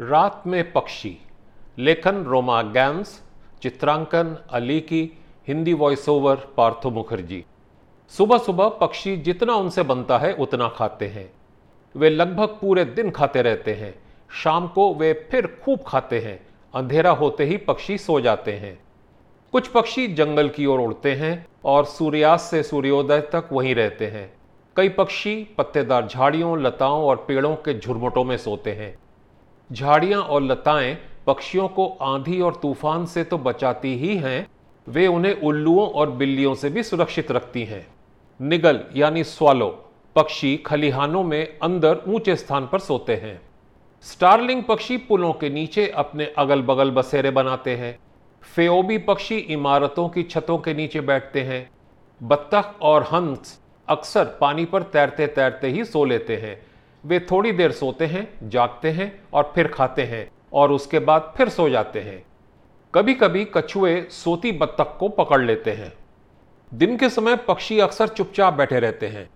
रात में पक्षी, लेखन रोमा गैम्स चित्रांकन अली की, हिंदी वॉइस ओवर पार्थो मुखर्जी। सुबह सुबह पक्षी जितना उनसे बनता है, उतना खाते हैं। वे लगभग पूरे दिन खाते रहते हैं। शाम को वे फिर खूब खाते हैं। अंधेरा होते ही पक्षी सो जाते हैं। कुछ पक्षी जंगल की ओर उड़ते हैं और सूर्यास्त से सूर्योदय तक वहीं रहते हैं। कई पक्षी पत्तेदार झाड़ियों, लताओं और पेड़ों के झुरमुटों में सोते हैं। झाड़ियाँ और लताएँ पक्षियों को आंधी और तूफ़ान से तो बचाती ही हैं, वे उन्हें उल्लुओं और बिल्लियों से भी सुरक्षित रखती हैं। निगल यानी स्वालो पक्षी खलिहानों में अंदर ऊँचे स्थान पर सोते हैं। स्टारलिंग पक्षी पुलों के नीचे अपने अगल बगल बसेरे बनाते हैं। फेओबी पक्षी इमारतों की छतों के नीचे बैठते हैं। बत्तख और हंस अक्सर पानी पर तैरते तैरते ही सो लेते हैं। वे थोड़ी देर सोते हैं, जागते हैं और फिर खाते हैं और उसके बाद फिर सो जाते हैं। कभी कभी कछुए सोती बत्तख को पकड़ लेते हैं। दिन के समय पक्षी अक्सर चुपचाप बैठे रहते हैं।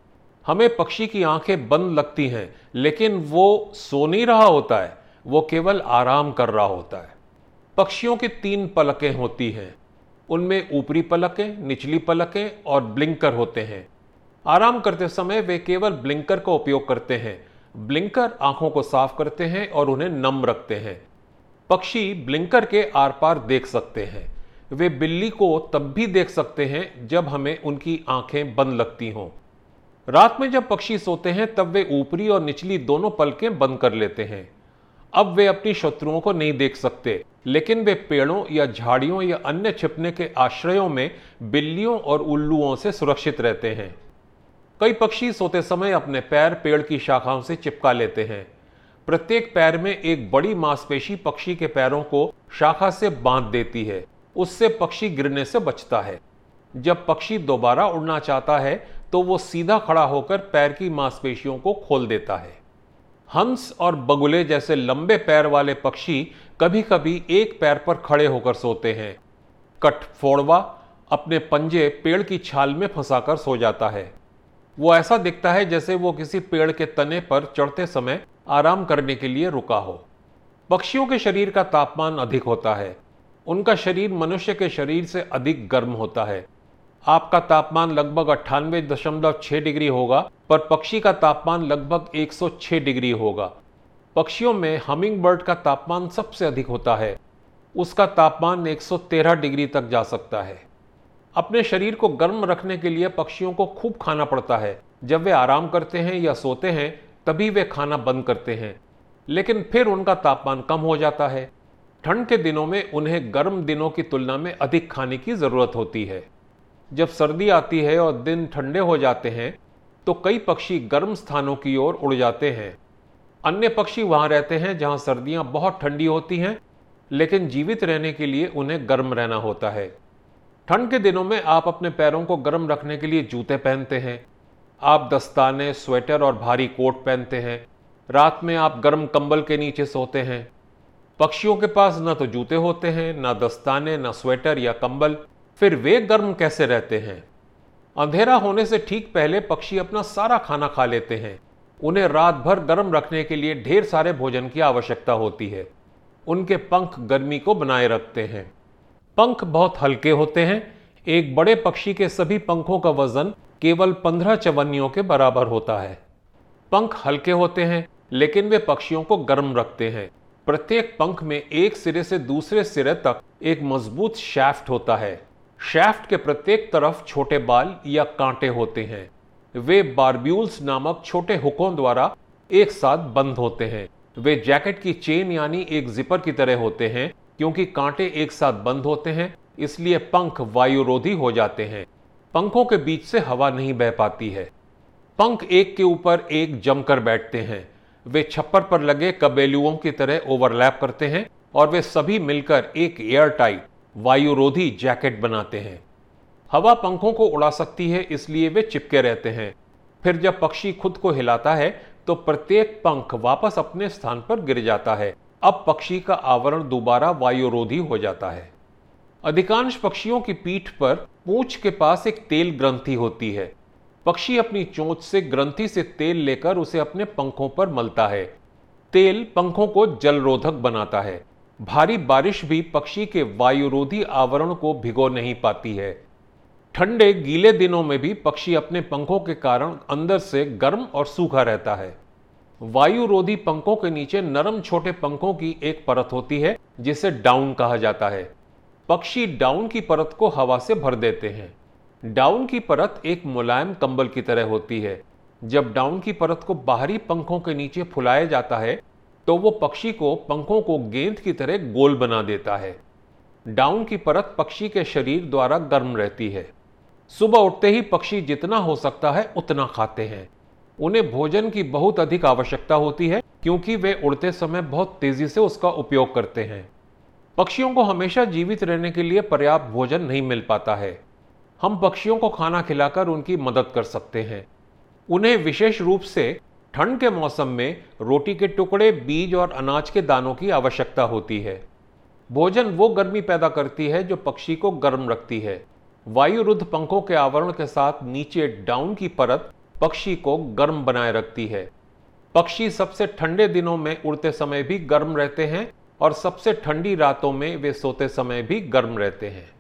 हमें पक्षी की आँखें बंद लगती हैं, लेकिन वो सो नहीं रहा होता है, वो केवल आराम कर रहा होता है। पक्षियों की तीन पलकें होती हैं। उनमें ऊपरी पलकें, निचली पलकें और ब्लिंकर होते हैं। आराम करते समय वे केवल ब्लिंकर का उपयोग करते हैं ब्लिंकर आँखों को साफ़ करते हैं और उन्हें नम रखते हैं। पक्षी ब्लिंकर के आर पार देख सकते हैं। वे बिल्ली को तब भी देख सकते हैं जब हमें उनकी आँखें बंद लगती हों। रात में जब पक्षी सोते हैं, तब वे ऊपरी और निचली दोनों पलकें बंद कर लेते हैं। अब वे अपनी शत्रुओं को नहीं देख सकते, लेकिन वे पेड़ों या झाड़ियों या अन्य छिपने के आश्रयों में बिल्लियों और उल्लुओं से सुरक्षित रहते हैं। कई पक्षी सोते समय अपने पैर पेड़ की शाखाओं से चिपका लेते हैं। प्रत्येक पैर में एक बड़ी मांसपेशी पक्षी के पैरों को शाखा से बाँध देती है। उससे पक्षी गिरने से बचता है। जब पक्षी दोबारा उड़ना चाहता है तो वो सीधा खड़ा होकर पैर की मांसपेशियों को खोल देता है। हंस और बगुले जैसे लंबे पैर वाले पक्षी कभी कभी एक पैर पर खड़े होकर सोते हैं। कटफोड़वा अपने पंजे पेड़ की छाल में फंसाकर सो जाता है। वो ऐसा दिखता है जैसे वो किसी पेड़ के तने पर चढ़ते समय आराम करने के लिए रुका हो। पक्षियों के शरीर का तापमान अधिक होता है। उनका शरीर मनुष्य के शरीर से अधिक गर्म होता है। आपका तापमान लगभग अट्ठानवे दशमलव छह डिग्री होगा, पर पक्षी का तापमान लगभग 106 डिग्री होगा। पक्षियों में हमिंग बर्ड का तापमान सबसे अधिक होता है। उसका तापमान 113 डिग्री तक जा सकता है। अपने शरीर को गर्म रखने के लिए पक्षियों को खूब खाना पड़ता है। जब वे आराम करते हैं या सोते हैं, तभी वे खाना बंद करते हैं। लेकिन फिर उनका तापमान कम हो जाता है। ठंड के दिनों में उन्हें गर्म दिनों की तुलना में अधिक खाने की ज़रूरत होती है। जब सर्दी आती है और दिन ठंडे हो जाते हैं तो कई पक्षी गर्म स्थानों की ओर उड़ जाते हैं। अन्य पक्षी वहाँ रहते हैं जहाँ सर्दियाँ बहुत ठंडी होती हैं, लेकिन जीवित रहने के लिए उन्हें गर्म रहना होता है। ठंड के दिनों में आप अपने पैरों को गर्म रखने के लिए जूते पहनते हैं। आप दस्ताने, स्वेटर और भारी कोट पहनते हैं। रात में आप गर्म कंबल के नीचे सोते हैं। पक्षियों के पास न तो जूते होते हैं, न दस्ताने, न स्वेटर या कंबल। फिर वे गर्म कैसे रहते हैं? अंधेरा होने से ठीक पहले पक्षी अपना सारा खाना खा लेते हैं। उन्हें रात भर गर्म रखने के लिए ढेर सारे भोजन की आवश्यकता होती है। उनके पंख गर्मी को बनाए रखते हैं। पंख बहुत हल्के होते हैं। एक बड़े पक्षी के सभी पंखों का वज़न केवल पंद्रह चवन्नियों के बराबर होता है। पंख हल्के होते हैं, लेकिन वे पक्षियों को गर्म रखते हैं। प्रत्येक पंख में एक सिरे से दूसरे सिरे तक एक मज़बूत शैफ्ट होता है। शैफ्ट के प्रत्येक तरफ़ छोटे बाल या कांटे होते हैं। वे बारब्यूल्स नामक छोटे हुकों द्वारा एक साथ बंद होते हैं। वे जैकेट की चेन यानी एक जिपर की तरह होते हैं। क्योंकि कांटे एक साथ बंद होते हैं, इसलिए पंख वायुरोधी हो जाते हैं। पंखों के बीच से हवा नहीं बह पाती है। पंख एक के ऊपर एक जमकर बैठते हैं। वे छप्पर पर लगे कबेलुओं की तरह ओवरलैप करते हैं और वे सभी मिलकर एक एयर टाइट वायुरोधी जैकेट बनाते हैं। हवा पंखों को उड़ा सकती है, इसलिए वे चिपके रहते हैं। फिर जब पक्षी खुद को हिलाता है तो प्रत्येक पंख वापस अपने स्थान पर गिर जाता है। अब पक्षी का आवरण दोबारा वायुरोधी हो जाता है। अधिकांश पक्षियों की पीठ पर पूछ के पास एक तेल ग्रंथि होती है। पक्षी अपनी चोंच से ग्रंथि से तेल लेकर उसे अपने पंखों पर मलता है। तेल पंखों को जलरोधक बनाता है। भारी बारिश भी पक्षी के वायुरोधी आवरण को भिगो नहीं पाती है। ठंडे गीले दिनों में भी पक्षी अपने पंखों के कारण अंदर से गर्म और सूखा रहता है। वायुरोधी पंखों के नीचे नरम छोटे पंखों की एक परत होती है, जिसे डाउन कहा जाता है। पक्षी डाउन की परत को हवा से भर देते हैं। डाउन की परत एक मुलायम कंबल की तरह होती है। जब डाउन की परत को बाहरी पंखों के नीचे फुलाया जाता है तो वो पक्षी को पंखों को गेंद की तरह गोल बना देता है। डाउन की परत पक्षी के शरीर द्वारा गर्म रहती है। सुबह उठते ही पक्षी जितना हो सकता है उतना खाते हैं। उन्हें भोजन की बहुत अधिक आवश्यकता होती है, क्योंकि वे उड़ते समय बहुत तेज़ी से उसका उपयोग करते हैं। पक्षियों को हमेशा जीवित रहने के लिए पर्याप्त भोजन नहीं मिल पाता है। हम पक्षियों को खाना खिलाकर उनकी मदद कर सकते हैं। उन्हें विशेष रूप से ठंड के मौसम में रोटी के टुकड़े, बीज और अनाज के दानों की आवश्यकता होती है। भोजन वो गर्मी पैदा करती है जो पक्षी को गर्म रखती है। वायुरुद्ध पंखों के आवरण के साथ नीचे डाउन की परत पक्षी को गर्म बनाए रखती है। पक्षी सबसे ठंडे दिनों में उड़ते समय भी गर्म रहते हैं और सबसे ठंडी रातों में वे सोते समय भी गर्म रहते हैं।